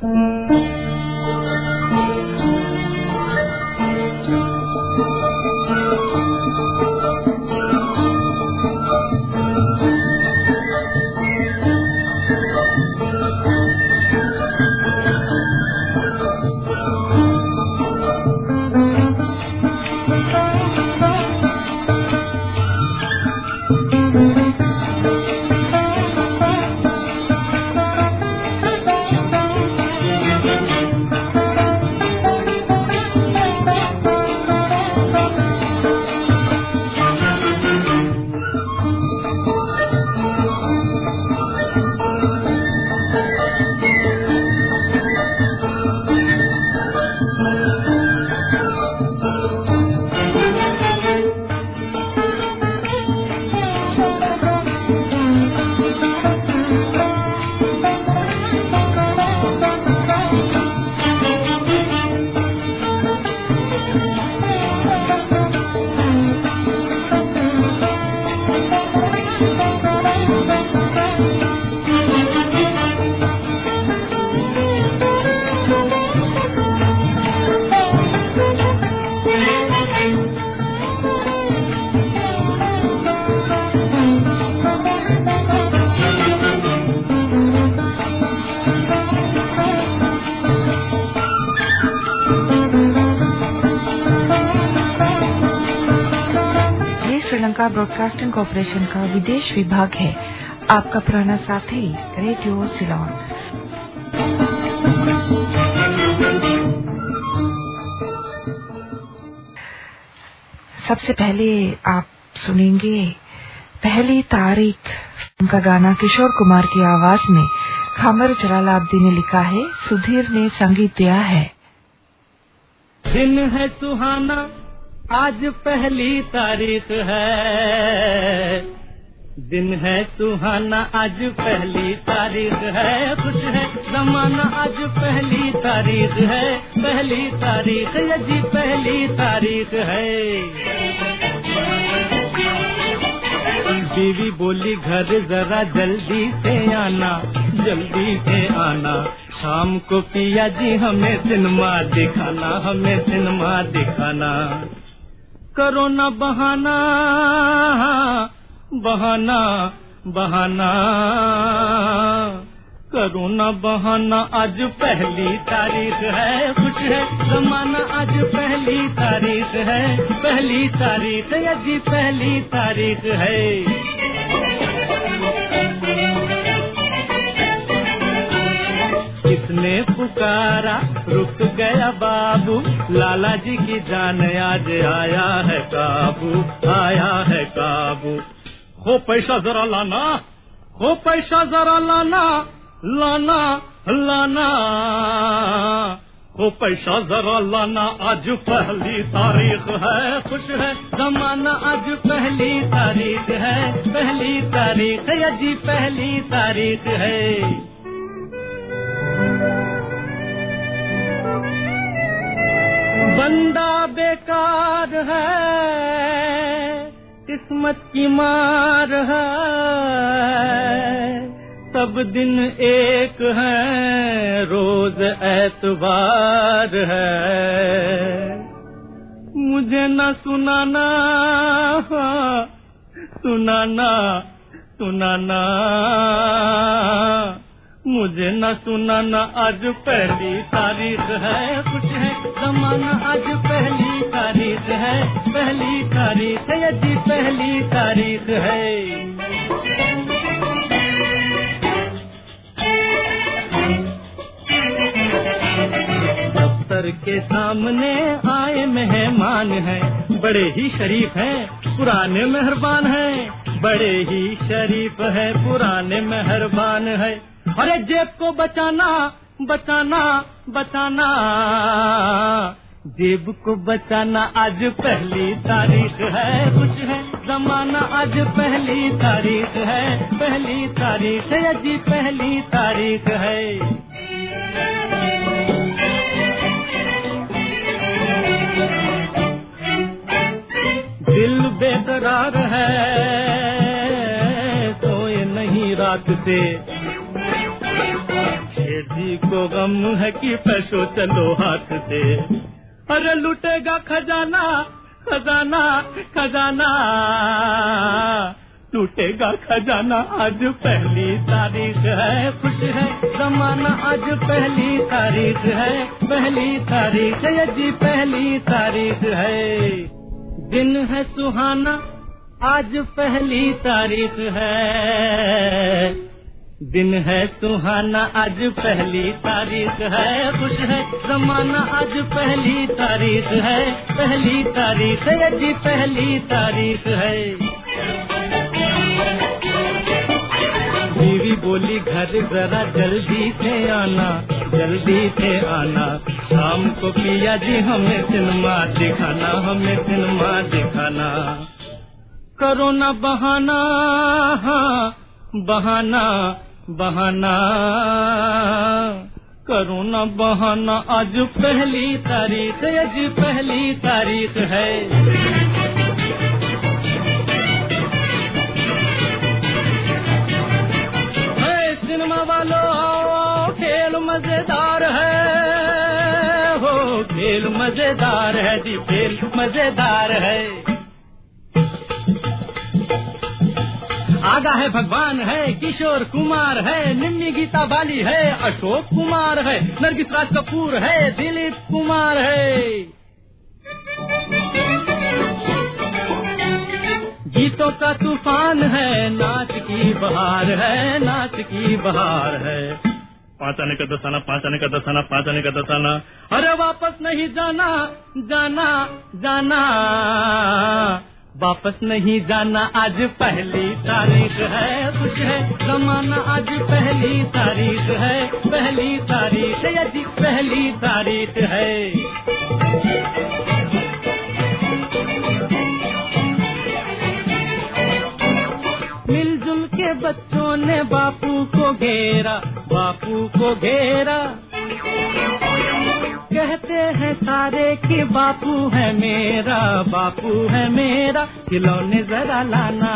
Sri Lanka broadcasting corporation का विदेश विभाग है। आपका पुराना साथी रेडियो सिलोन सबसे पहले आप सुनेंगे पहली तारीख उनका गाना किशोर कुमार की आवाज़ में। खामर जलालाब्दी ने लिखा है, सुधीर ने संगीत दिया है। दिन है सुहाना आज पहली तारीख है। दिन है सुहाना, आज पहली तारीख है। खुश है जमाना, आज पहली तारीख है। पहली तारीख यदि पहली तारीख है। बीवी बोली, घर जरा जल्दी से आना, जल्दी से आना। शाम को पिया जी हमें सिनेमा दिखाना, हमें सिनेमा दिखाना। करो न बहाना बहाना बहाना। करो न बहाना, आज पहली तारीख है कुछ है, जमाना आज पहली तारीख है, पहली तारीख यदि पहली तारीख है। किसने पुकारा? रुक गया बाबू। लाला जी की जान आज आया है काबू, आया है काबू। हो पैसा जरा लाना, हो पैसा जरा लाना लाना लाना। हो पैसा जरा लाना, आज पहली तारीख है। खुश है जमाना, आज पहली तारीख है। पहली तारीख यदि पहली तारीख है। बंदा बेकार है, किस्मत की मार है। सब दिन एक है, रोज ऐतबार है। मुझे न सुनाना सुनाना सुनाना। मुझे न सुनाना आज पहली तारीख है। कुछ है जमाना, आज पहली तारीख है। पहली तारीख है, यदि पहली तारीख है। दफ्तर के सामने आए मेहमान हैं। बड़े ही शरीफ हैं, पुराने मेहरबान हैं। बड़े ही शरीफ है, पुराने मेहरबान है। अरे जेब को बचाना बचाना बचाना। जेब को बचाना आज पहली तारीख है, कुछ है। जमाना आज पहली तारीख है, पहली तारीख है, अजी पहली तारीख है। दिल बेकरार है, सोए नहीं रात से। को को गम है कि पैसो चलो हाथ से। अरे लुटेगा खजाना खजाना खजाना। टूटेगा खजाना, आज पहली तारीख है। खुश है जमाना, आज पहली तारीख है। पहली तारीख है जी, पहली तारीख है। दिन है सुहाना, आज पहली तारीख है। दिन है सुहाना, आज पहली तारीख है। खुश है जमाना, आज पहली तारीख है। पहली तारीख है, जी पहली तारीख है। बीवी बोली, घर जरा जल्दी से आना, जल्दी से आना। शाम को पिया जी, हमें सिनेमा दिखाना, हमें सिनेमा दिखाना। करो ना बहाना हाँ बहाना। बहाना, करो ना बहाना। आज पहली तारीख, आज पहली तारीख है। सिनेमा वालों खेल मज़ेदार है। हो, खेल मज़ेदार है जी, खेल मज़ेदार है। आगा है भगवान, है किशोर कुमार, है निम्मी गीता बाली, है अशोक कुमार, है नरगिस राज कपूर है दिलीप कुमार, है। गीतों का तूफ़ान है, नाच की बहार है, नाच की बहार है। पाँच आने का दसाना पाँच आने का दसाना पाँच आने का दसाना। अरे वापस नहीं जाना जाना जाना। वापस नहीं जाना आज पहली तारीख है। कुछ है, जमाना आज पहली तारीख है। पहली तारीख यदि पहली तारीख है। मिलजुल के बच्चों ने बापू को घेरा, बापू को घेरा। कहते हैं सारे कि बापू है मेरा बापू है मेरा खिलौने जरा लाना।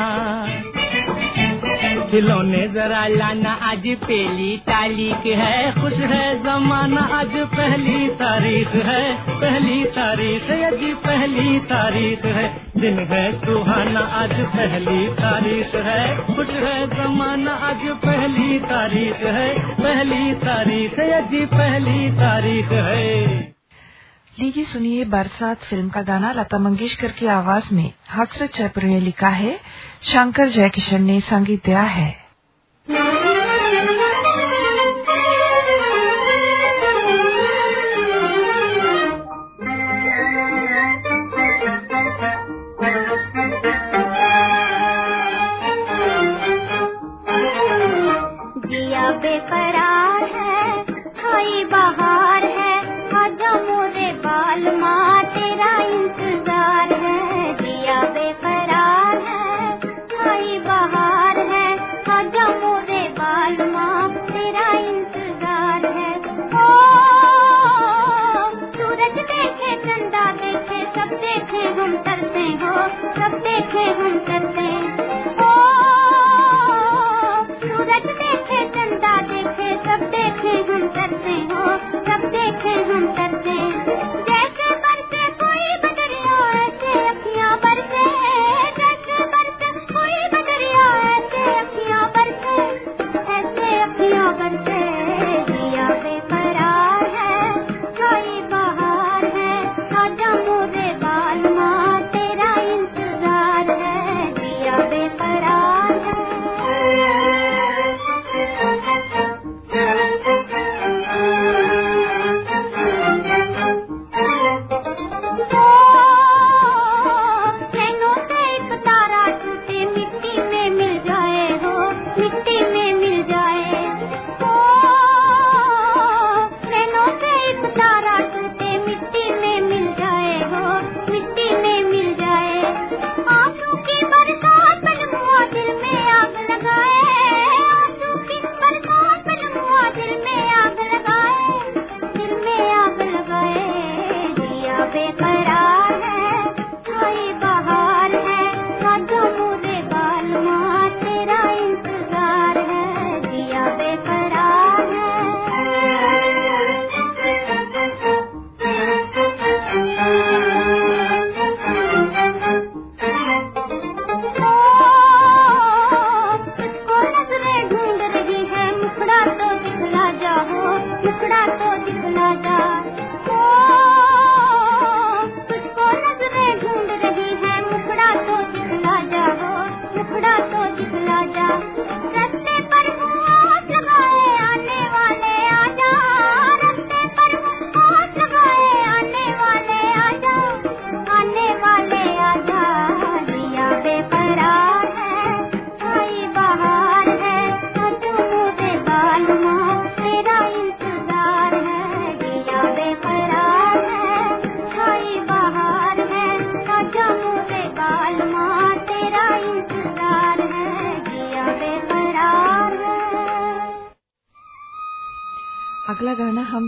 खिलौने जरा लाना आज पहली तारीख है। खुश है जमाना, आज पहली तारीख है। पहली तारीख है जी पहली तारीख है। दिन है सुहाना, आज पहली तारीख है। खुश है जमाना, आज पहली तारीख है। पहली तारीख है जी पहली तारीख है। लीजिए सुनिए बरसात फ़िल्म का गाना लता मंगेशकर की आवाज़ में। हक्सर जयपुर ने लिखा है। शंकर जयकिशन ने संगीत दिया है।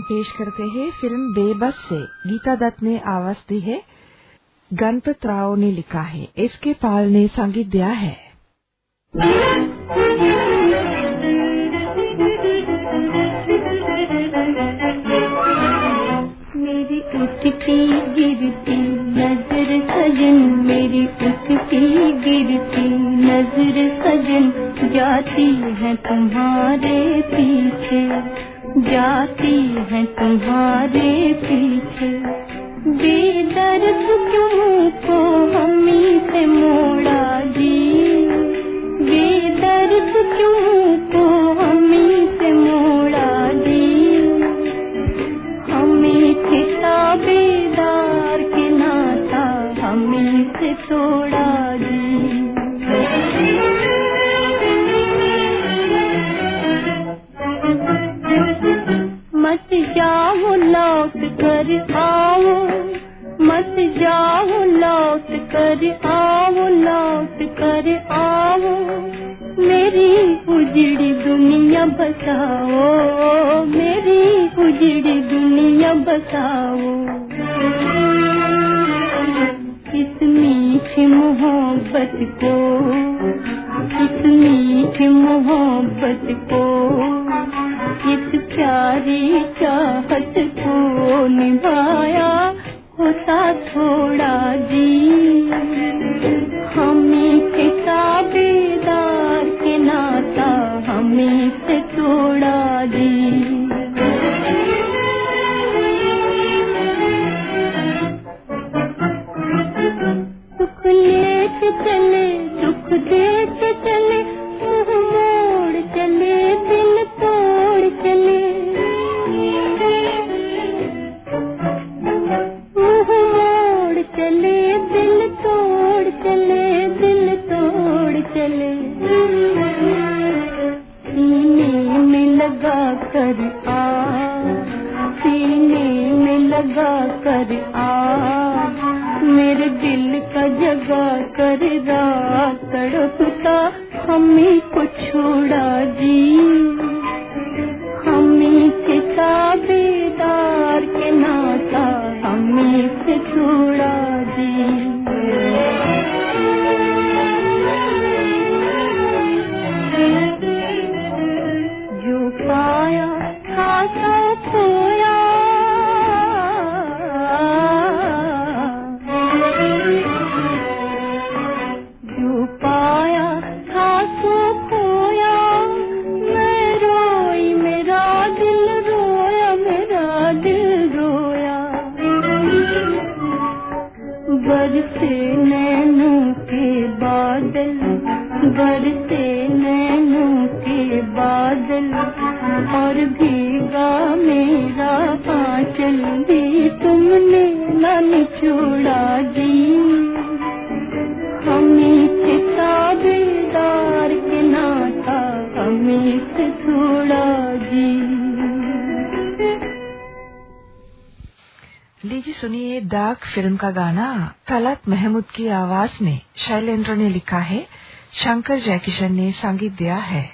पेश करते हैं फ़िल्म बेबस से। गीता दत्त ने आवाज़ दी है। गणपत राव ने लिखा है। एस के पाल ने संगीत दिया है। नज़र सजन। जाती है तुम्हारे पीछे। जाती है तुम्हारे पीछे। बेदर्द क्यों को हमी से मोड़ा जी। बेदर्द क्यों जाओ लौट कर आओ लौट कर आओ। मेरी उजड़ी दुनिया बसाओ, मेरी उजड़ी दुनिया बसाओ। इस मीठ मोहब्बत को इस मीठ मोहब्बत को, इस प्यारी चाहत को निभाया होता थोड़ा जी। हमें के ताबेदार के नाता हमें से थोड़ा जी। कर आ। सीने में लगा कर आ। मेरे दिल का जगा कर रात तड़पता हमें को छोड़ा बादल और भीगा मेरा आंचल भी तुमने न निचोड़ा जी हमें से ताबेदार के नाता हमें थोड़ा जी लीजिए सुनिए दाग फ़िल्म का गाना। तलत महमूद की आवाज़ में शैलेंद्र ने लिखा है, शंकर जयकिशन ने संगीत दिया है।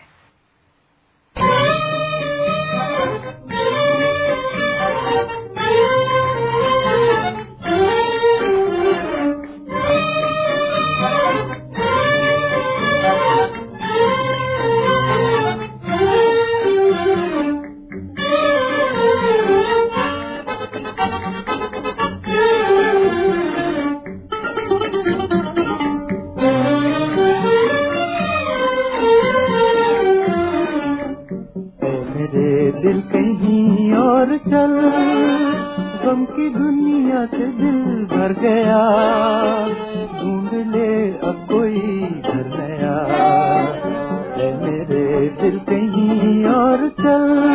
और चल। गम की दुनिया से दिल भर गया। ढूंढ ले अब कोई घर नया। मेरे दिल कहीं और चल।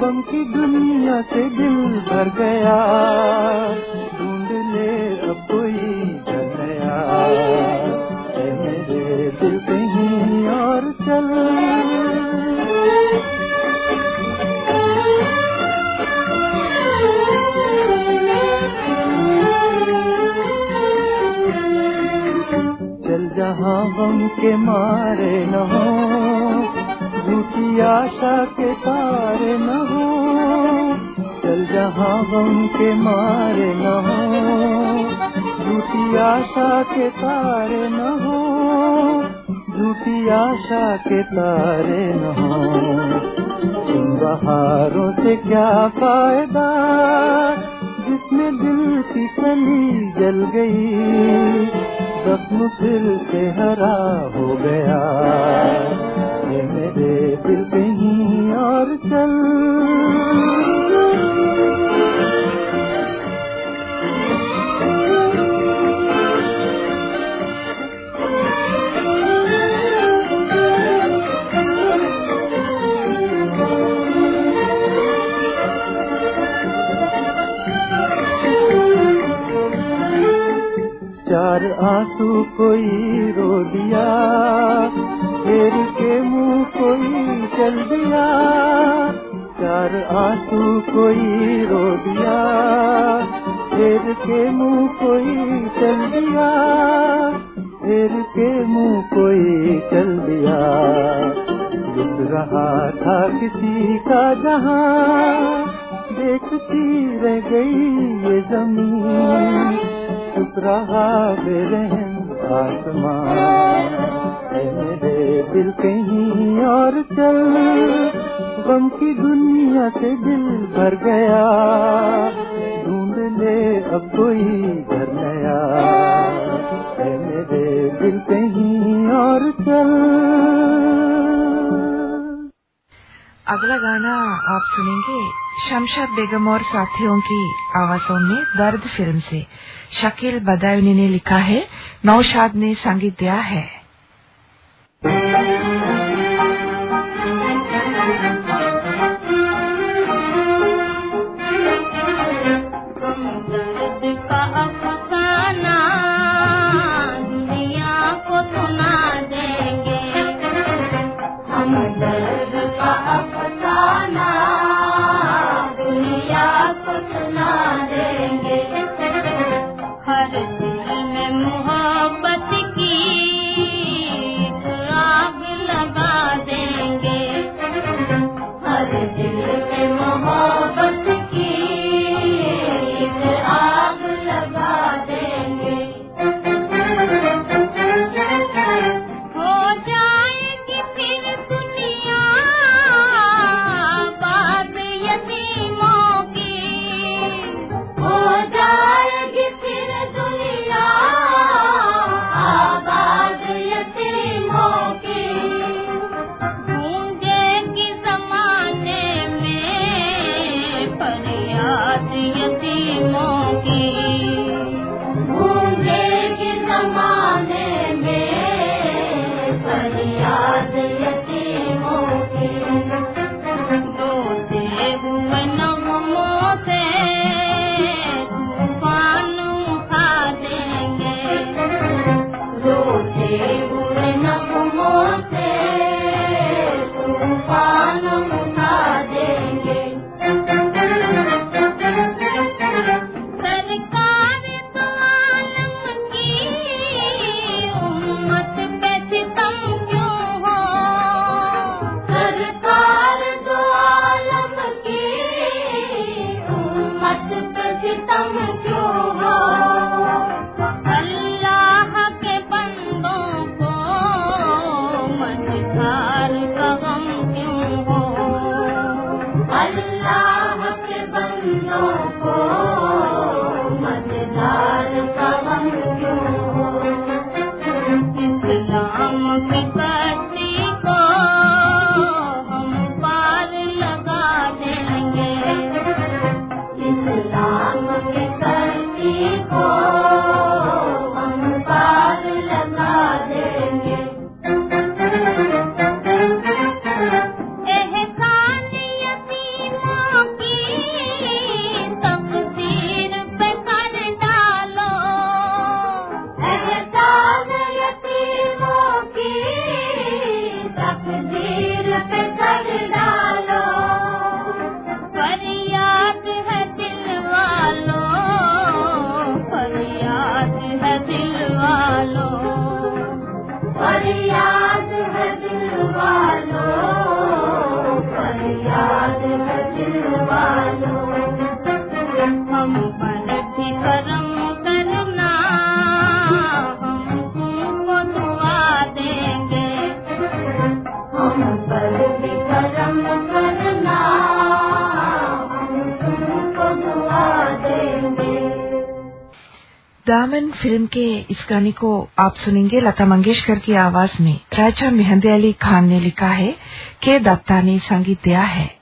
गम की दुनिया से दिल भर गया। जहाँ गम के मारे न हो, झूठी आशा के तारे न हो, चल जहाँ गम के मारे न हो, झूठी आशा के तारे न हो, झूठी आशा के तारे न हो। इन बहारों से क्या फ़ायदा, जिसमें दिल की कली जल गई जख्म फिर से हरा हो गया। ये मेरे दिल कहीं और चल। चार आँसू कोई रो दिया फिर के मुँह कोई चल दिया चार आँसू कोई रो दिया फिर के मुँह कोई चल दिया फिर के मुँह कोई चल दिया। लिख रहा था किसी का जहाँ, देखती रह गई ये ज़मीन। चुप रहा बेरहम आसमान। मेरे दिल कहीं और चल। गम की दुनिया से दिल भर गया। ढूंढ ले अब कोई घर नया। मेरे दिल कहीं और चल। अगला गाना आप सुनेंगे शमशाद बेगम और साथियों की आवाजों में दर्द फ़िल्म से। शकील बदायूनी ने लिखा है, नौशाद ने संगीत दिया है। हम करती को दामन फ़िल्म के इस गाने को आप सुनेंगे लता मंगेशकर की आवाज़ में। राजा मेहंदे अली खान ने लिखा है, के दत्ता ने संगीत दिया है?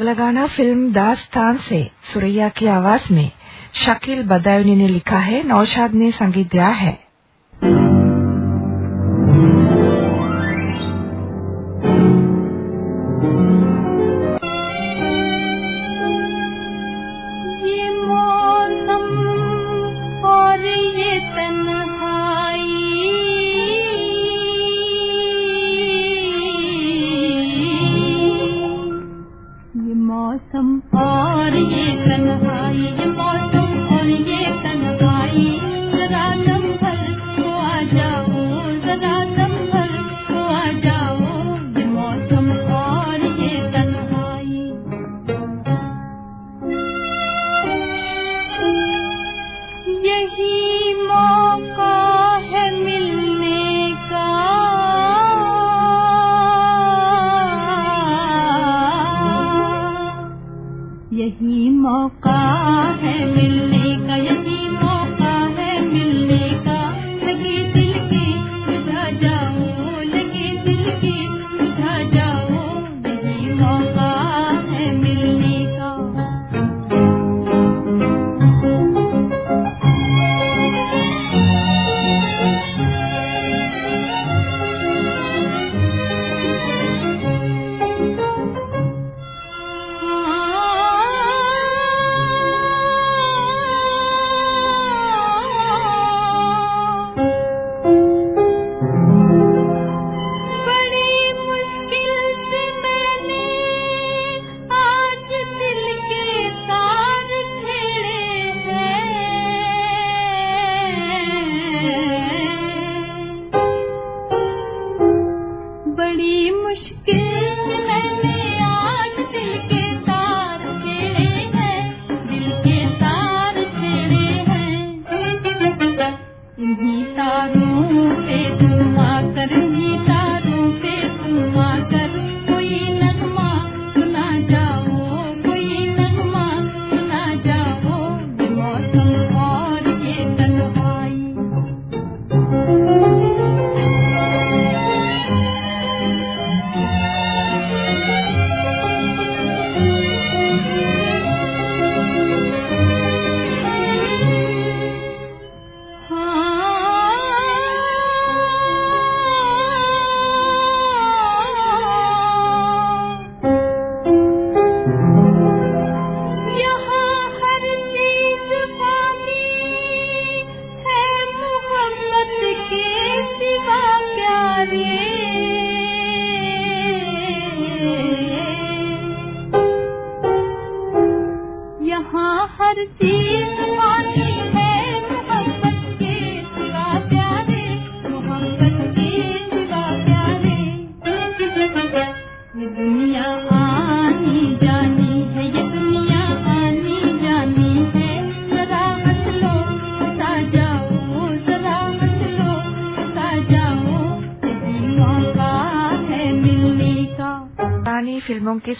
अगला गाना फ़िल्म दास्तान से, सुरैया की आवाज़ में, शकील बदायूनी ने लिखा है, नौशाद ने संगीत दिया है। आ जाऊं जरा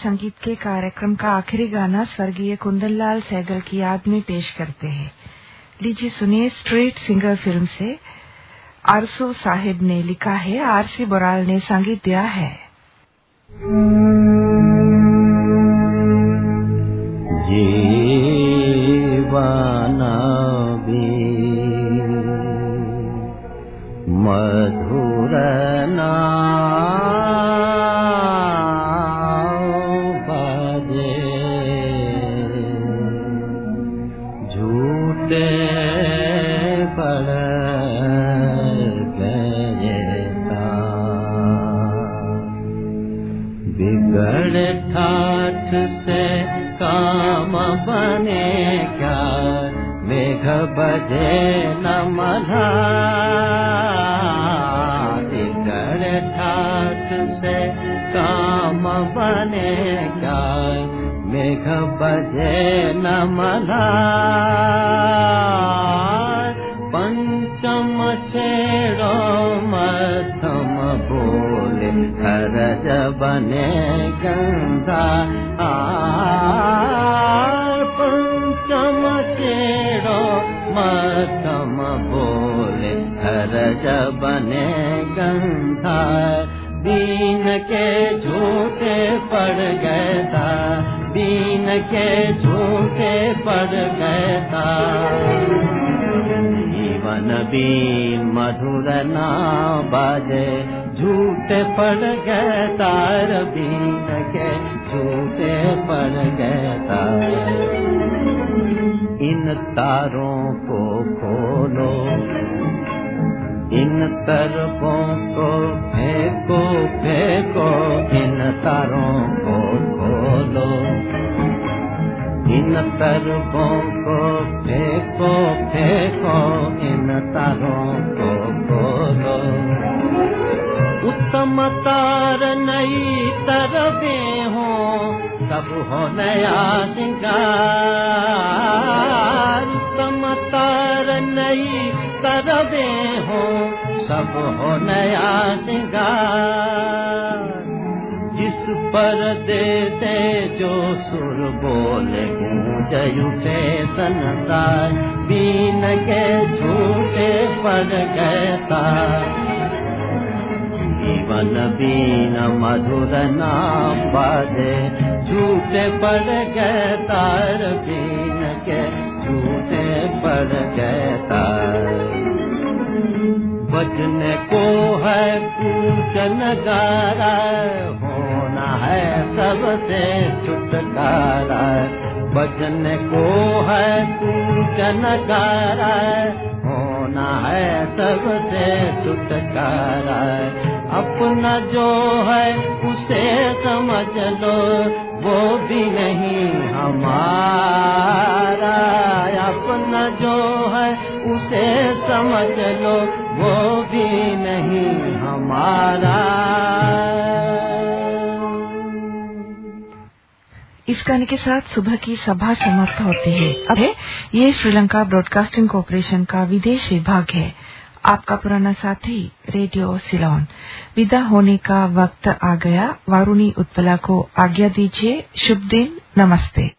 संगीत के कार्यक्रम का आखिरी गाना स्वर्गीय कुंदन लाल सहगल की याद में पेश करते हैं। लीजिए सुनिए स्ट्रीट सिंगर फ़िल्म से। आरसू साहिब ने लिखा है, आरसी बराल ने संगीत दिया है। बने क्या मेघ बजे न ठाठ से काम बने क्या मेघ बजे न मधा पंचम छेड़ो मध्यम बोले हरज बने गंगा। आर मध्यम बोले हरज बने गंगा दीन के झूठे पड़ गए था दीन के झूठे पड़ गए था जीवन भी मधुर ना बाजे, झूठे पड़ गए तार बीन के झूठे पड़ गए तार इन तारों को खोलो। इन तरफों को फेंको फेंको। इन तारों को खोलो। इन तरफों को फेंको फेंको। इन तारों को खोलो। तार नई तरफे हो, सब हो नया सिंगार तार नई तरफे हो, सब हो नया सिंगार जिस पर देते जो सुर बोले गूंज उठे संसार, बीन के झूठे पड़ गए जीवन बीन मधुर नाम बाजे झूठे पड़ गए तार बीन के, झूठे पड़ गए तार। बजने को है पूजन गारा, होना है सबसे छुटकारा। बजने को है पूजन गारा, होना है सबसे छुटकारा। अपना जो है, उसे समझ लो, वो भी नहीं हमारा। अपना जो है, उसे समझ लो, वो भी नहीं हमारा। इस गाने के साथ सुबह की सभा समाप्त होती है। अब है, ये श्रीलंका ब्रॉडकास्टिंग कॉरपोरेशन का विदेश विभाग है। आपका पुराना साथी, रेडियो सिलोन। विदा होने का वक्त आ गया। वारुणी उत्पला को आज्ञा दीजिए। शुभ दिन। नमस्ते।